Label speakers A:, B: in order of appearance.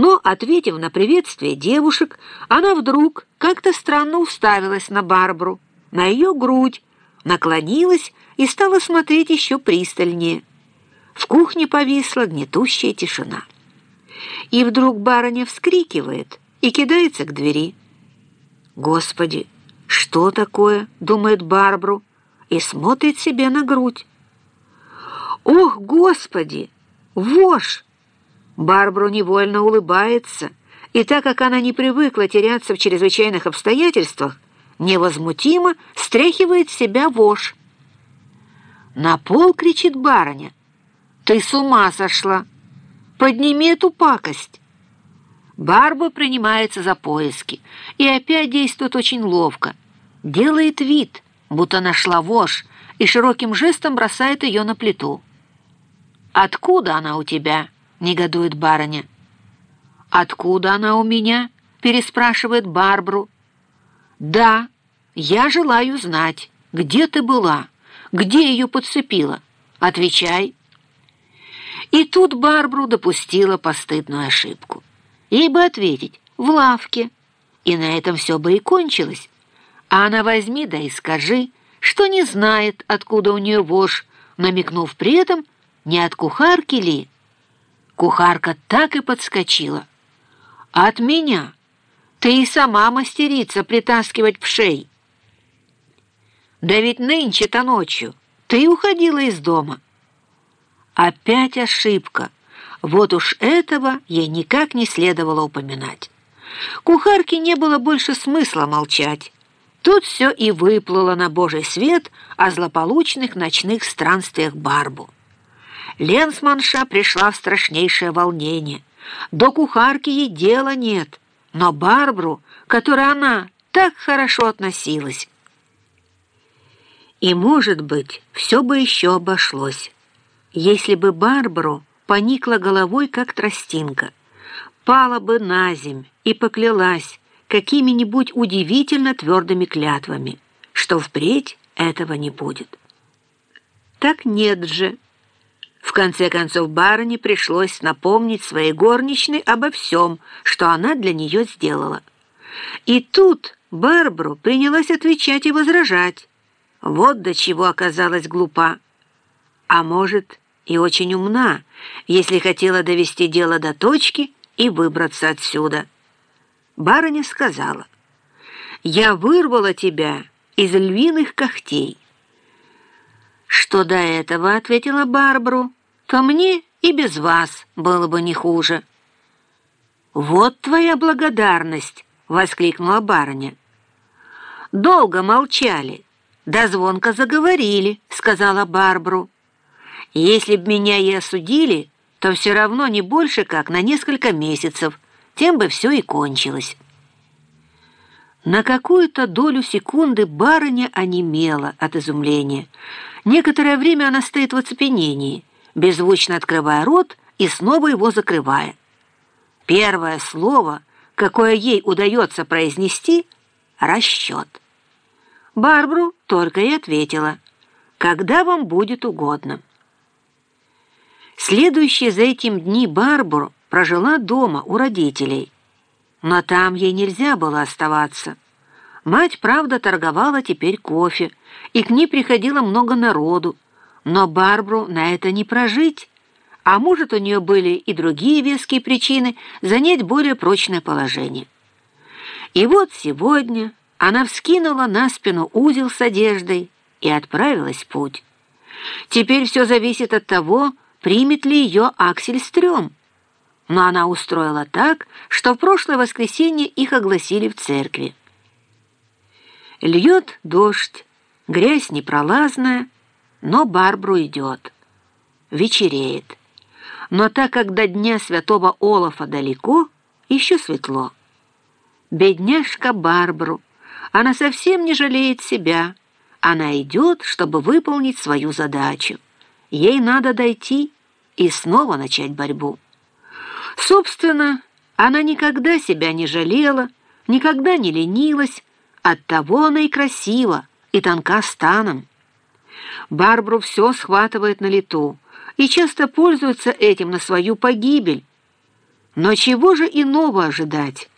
A: Но, ответив на приветствие девушек, она вдруг как-то странно уставилась на Барбару, на ее грудь, наклонилась и стала смотреть еще пристальнее. В кухне повисла гнетущая тишина. И вдруг барыня вскрикивает и кидается к двери. «Господи, что такое?» — думает Барбару и смотрит себе на грудь. «Ох, Господи! Вошь!» Барбару невольно улыбается, и так как она не привыкла теряться в чрезвычайных обстоятельствах, невозмутимо стряхивает себя вошь. На пол кричит барыня. «Ты с ума сошла! Подними эту пакость!» Барба принимается за поиски и опять действует очень ловко. Делает вид, будто нашла вошь, и широким жестом бросает ее на плиту. «Откуда она у тебя?» — негодует барыня. «Откуда она у меня?» — переспрашивает Барбру. «Да, я желаю знать, где ты была, где ее подцепила. Отвечай». И тут Барбру допустила постыдную ошибку. Ей бы ответить «в лавке», и на этом все бы и кончилось. А она возьми да и скажи, что не знает, откуда у нее вошь, намекнув при этом, не от кухарки ли. Кухарка так и подскочила. «От меня! Ты и сама мастерица притаскивать пшей!» «Да ведь нынче-то ночью ты уходила из дома!» Опять ошибка. Вот уж этого ей никак не следовало упоминать. Кухарке не было больше смысла молчать. Тут все и выплыло на божий свет о злополучных ночных странствиях Барбу. Ленсманша пришла в страшнейшее волнение. До кухарки ей дела нет, но Барбру, которой она так хорошо относилась. И, может быть, все бы еще обошлось, если бы Барбару поникла головой, как тростинка, пала бы на земь и поклялась какими-нибудь удивительно твердыми клятвами, что впредь этого не будет. Так нет же. В конце концов, барыне пришлось напомнить своей горничной обо всем, что она для нее сделала. И тут Барбару принялась отвечать и возражать. Вот до чего оказалась глупа. А может, и очень умна, если хотела довести дело до точки и выбраться отсюда. Барыня сказала, «Я вырвала тебя из львиных когтей». «Что до этого?» — ответила Барбару то мне и без вас было бы не хуже». «Вот твоя благодарность!» — воскликнула барыня. «Долго молчали, да звонко заговорили», — сказала Барбару. «Если б меня и осудили, то все равно не больше, как на несколько месяцев, тем бы все и кончилось». На какую-то долю секунды барыня онемела от изумления. Некоторое время она стоит в оцепенении — беззвучно открывая рот и снова его закрывая. Первое слово, какое ей удается произнести — расчет. Барбру только и ответила, «Когда вам будет угодно». Следующие за этим дни Барбару прожила дома у родителей, но там ей нельзя было оставаться. Мать, правда, торговала теперь кофе, и к ней приходило много народу, но Барбру на это не прожить, а может, у нее были и другие веские причины занять более прочное положение. И вот сегодня она вскинула на спину узел с одеждой и отправилась в путь. Теперь все зависит от того, примет ли ее Аксель Стрём. Но она устроила так, что в прошлое воскресенье их огласили в церкви. Льет дождь, грязь непролазная, но Барбру идет. Вечереет. Но так как до дня святого Олафа далеко, еще светло. Бедняжка Барбру, она совсем не жалеет себя. Она идет, чтобы выполнить свою задачу. Ей надо дойти и снова начать борьбу. Собственно, она никогда себя не жалела, никогда не ленилась, оттого она и красива, и тонка станом. Барбру все схватывает на лету и часто пользуется этим на свою погибель. Но чего же иного ожидать?